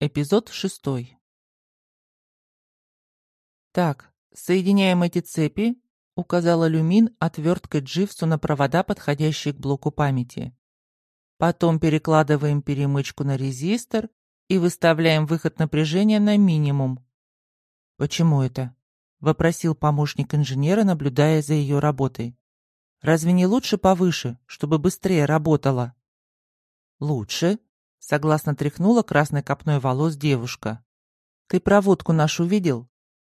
Эпизод шестой. «Так, соединяем эти цепи», — указала Люмин отверткой Дживсу на провода, подходящие к блоку памяти. Потом перекладываем перемычку на резистор и выставляем выход напряжения на минимум. «Почему это?» — вопросил помощник инженера, наблюдая за ее работой. «Разве не лучше повыше, чтобы быстрее работала?» «Лучше», Согласно тряхнула красной копной волос девушка. «Ты проводку нашу видел?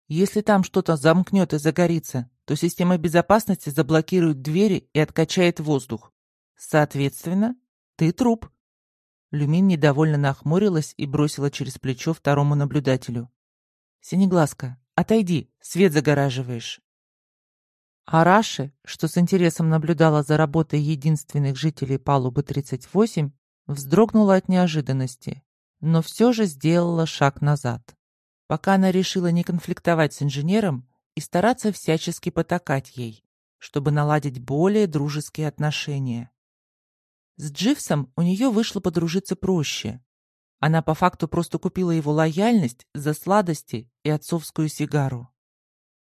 Если там что-то замкнет и загорится, то система безопасности заблокирует двери и откачает воздух. Соответственно, ты труп». Люмин недовольно нахмурилась и бросила через плечо второму наблюдателю. «Синеглазка, отойди, свет загораживаешь». Араши, что с интересом наблюдала за работой единственных жителей палубы 38, Вздрогнула от неожиданности, но все же сделала шаг назад. Пока она решила не конфликтовать с инженером и стараться всячески потакать ей, чтобы наладить более дружеские отношения. С Дживсом у нее вышло подружиться проще. Она по факту просто купила его лояльность за сладости и отцовскую сигару.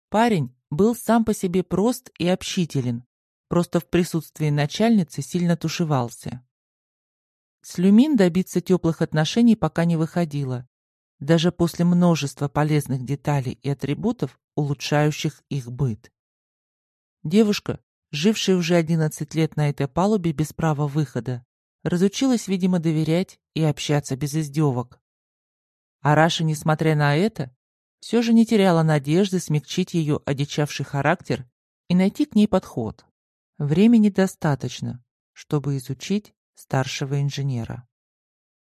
Парень был сам по себе прост и общителен, просто в присутствии начальницы сильно тушевался. С Люмин добиться теплых отношений пока не выходило, даже после множества полезных деталей и атрибутов, улучшающих их быт. Девушка, жившая уже 11 лет на этой палубе без права выхода, разучилась, видимо, доверять и общаться без издевок. А Раша, несмотря на это, все же не теряла надежды смягчить ее одичавший характер и найти к ней подход. Времени достаточно, чтобы изучить старшего инженера.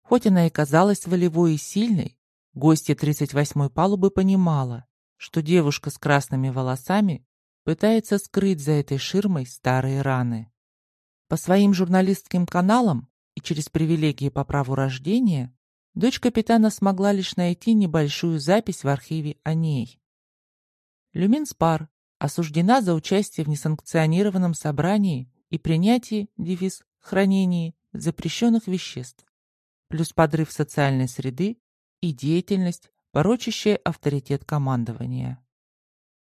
Хоть она и казалась волевой и сильной, гостья 38-й палубы понимала, что девушка с красными волосами пытается скрыть за этой ширмой старые раны. По своим журналистским каналам и через привилегии по праву рождения дочь капитана смогла лишь найти небольшую запись в архиве о ней. Люмин Спар осуждена за участие в несанкционированном собрании и принятии, девиз, хранении запрещенных веществ, плюс подрыв социальной среды и деятельность, порочащая авторитет командования.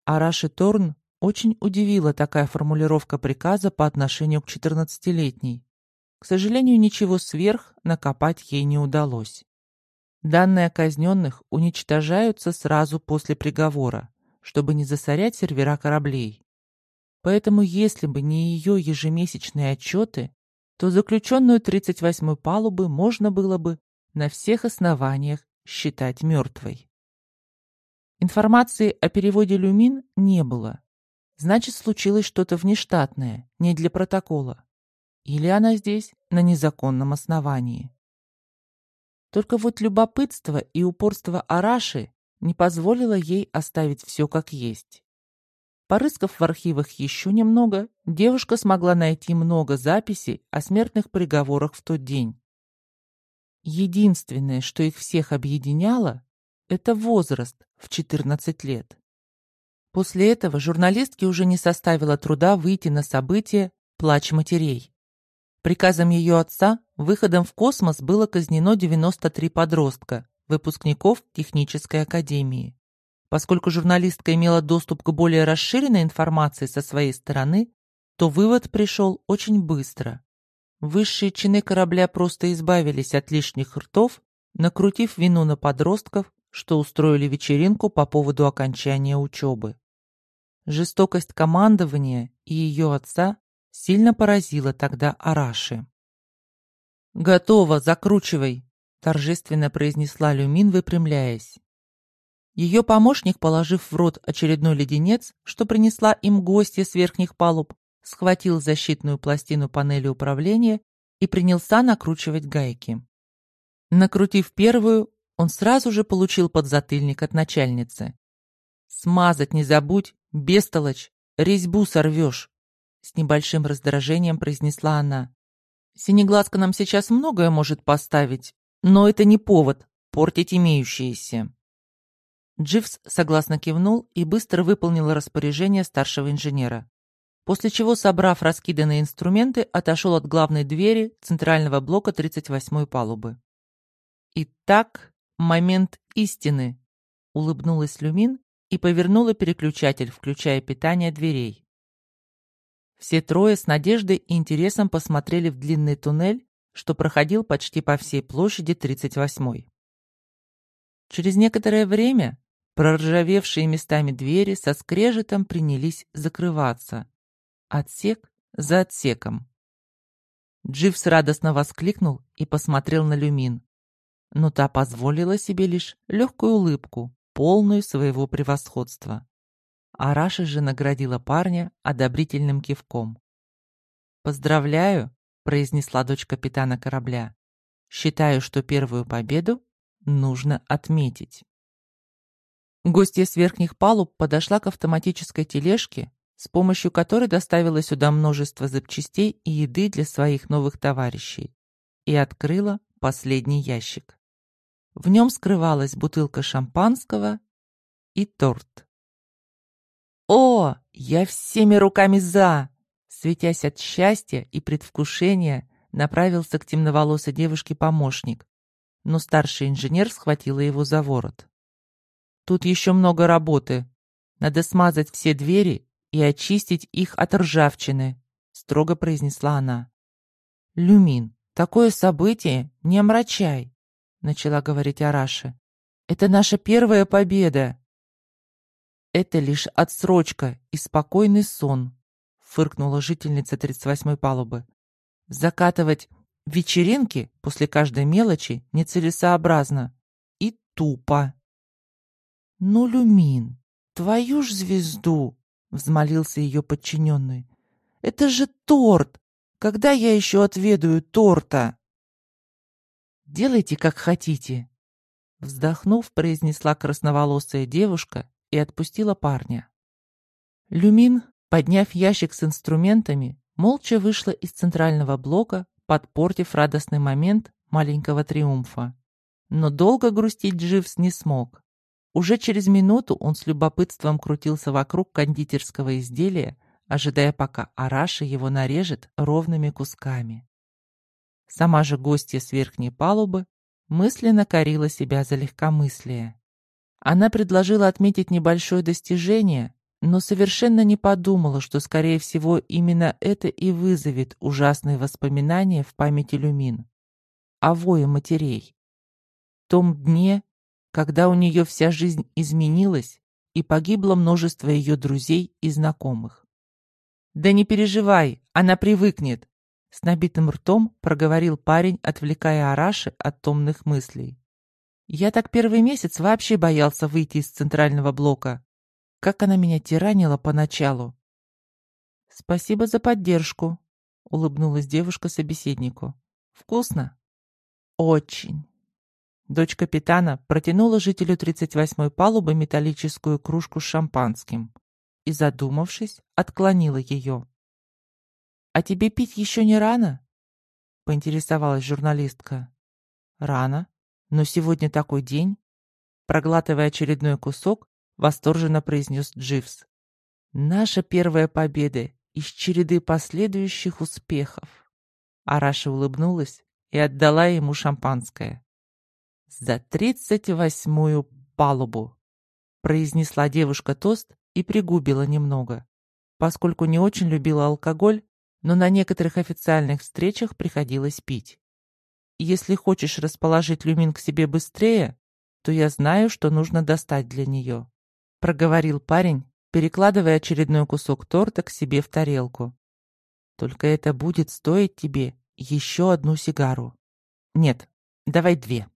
Араши Торн очень удивила такая формулировка приказа по отношению к 14-летней. К сожалению, ничего сверх накопать ей не удалось. Данные о казненных уничтожаются сразу после приговора, чтобы не засорять сервера кораблей. Поэтому если бы не ее ежемесячные отчеты, то заключенную 38-й палубы можно было бы на всех основаниях считать мертвой. Информации о переводе люмин не было. Значит, случилось что-то внештатное, не для протокола. Или она здесь на незаконном основании. Только вот любопытство и упорство Араши не позволило ей оставить все как есть. Порыскав в архивах еще немного, девушка смогла найти много записей о смертных приговорах в тот день. Единственное, что их всех объединяло, это возраст в 14 лет. После этого журналистке уже не составило труда выйти на событие «Плач матерей». Приказом ее отца выходом в космос было казнено 93 подростка, выпускников технической академии. Поскольку журналистка имела доступ к более расширенной информации со своей стороны, то вывод пришел очень быстро. Высшие чины корабля просто избавились от лишних ртов, накрутив вину на подростков, что устроили вечеринку по поводу окончания учебы. Жестокость командования и ее отца сильно поразила тогда Араши. «Готово, закручивай!» – торжественно произнесла Люмин, выпрямляясь. Ее помощник, положив в рот очередной леденец, что принесла им гостья с верхних палуб, схватил защитную пластину панели управления и принялся накручивать гайки. Накрутив первую, он сразу же получил подзатыльник от начальницы. «Смазать не забудь, бестолочь, резьбу сорвешь!» С небольшим раздражением произнесла она. «Синеглазка нам сейчас многое может поставить, но это не повод портить имеющиеся». Дживс согласно кивнул и быстро выполнил распоряжение старшего инженера. После чего, собрав раскиданные инструменты, отошел от главной двери центрального блока 38-й палубы. Итак, момент истины», — улыбнулась Люмин и повернула переключатель, включая питание дверей. Все трое с надеждой и интересом посмотрели в длинный туннель, что проходил почти по всей площади 38-й. Через некоторое время проржавевшие местами двери со скрежетом принялись закрываться. Отсек за отсеком. Дживс радостно воскликнул и посмотрел на Люмин. Но та позволила себе лишь легкую улыбку, полную своего превосходства. Араша же наградила парня одобрительным кивком. «Поздравляю», — произнесла дочь капитана корабля. «Считаю, что первую победу нужно отметить». Гостья с верхних палуб подошла к автоматической тележке, с помощью которой доставила сюда множество запчастей и еды для своих новых товарищей, и открыла последний ящик. В нем скрывалась бутылка шампанского и торт. «О, я всеми руками за!» Светясь от счастья и предвкушения, направился к темноволосой девушке помощник, но старший инженер схватила его за ворот. «Тут еще много работы. Надо смазать все двери и очистить их от ржавчины», строго произнесла она. «Люмин, такое событие не омрачай», начала говорить Араши. «Это наша первая победа это лишь отсрочка и спокойный сон», — фыркнула жительница 38-й палубы. «Закатывать вечеринки после каждой мелочи нецелесообразно и тупо». «Ну, Люмин, твою ж звезду!» — взмолился ее подчиненный. «Это же торт! Когда я еще отведаю торта?» «Делайте, как хотите», — вздохнув, произнесла красноволосая девушка и отпустила парня. Люмин, подняв ящик с инструментами, молча вышла из центрального блока, подпортив радостный момент маленького триумфа. Но долго грустить Дживс не смог. Уже через минуту он с любопытством крутился вокруг кондитерского изделия, ожидая, пока Араша его нарежет ровными кусками. Сама же гостья с верхней палубы мысленно корила себя за легкомыслие. Она предложила отметить небольшое достижение, но совершенно не подумала, что, скорее всего, именно это и вызовет ужасные воспоминания в памяти Люмин. О вое матерей. В том дне, когда у нее вся жизнь изменилась и погибло множество ее друзей и знакомых. «Да не переживай, она привыкнет», — с набитым ртом проговорил парень, отвлекая Араши от томных мыслей. Я так первый месяц вообще боялся выйти из центрального блока. Как она меня тиранила поначалу. «Спасибо за поддержку», — улыбнулась девушка собеседнику. «Вкусно?» «Очень». Дочь капитана протянула жителю 38-й палубы металлическую кружку с шампанским и, задумавшись, отклонила ее. «А тебе пить еще не рано?» — поинтересовалась журналистка. «Рано», но сегодня такой день, проглатывая очередной кусок, восторженно произнес Дживс. Наша первая победа из череды последующих успехов. Араша улыбнулась и отдала ему шампанское. «За тридцать восьмую палубу!» произнесла девушка тост и пригубила немного, поскольку не очень любила алкоголь, но на некоторых официальных встречах приходилось пить. Если хочешь расположить люмин к себе быстрее, то я знаю, что нужно достать для нее», — проговорил парень, перекладывая очередной кусок торта к себе в тарелку. «Только это будет стоить тебе еще одну сигару. Нет, давай две».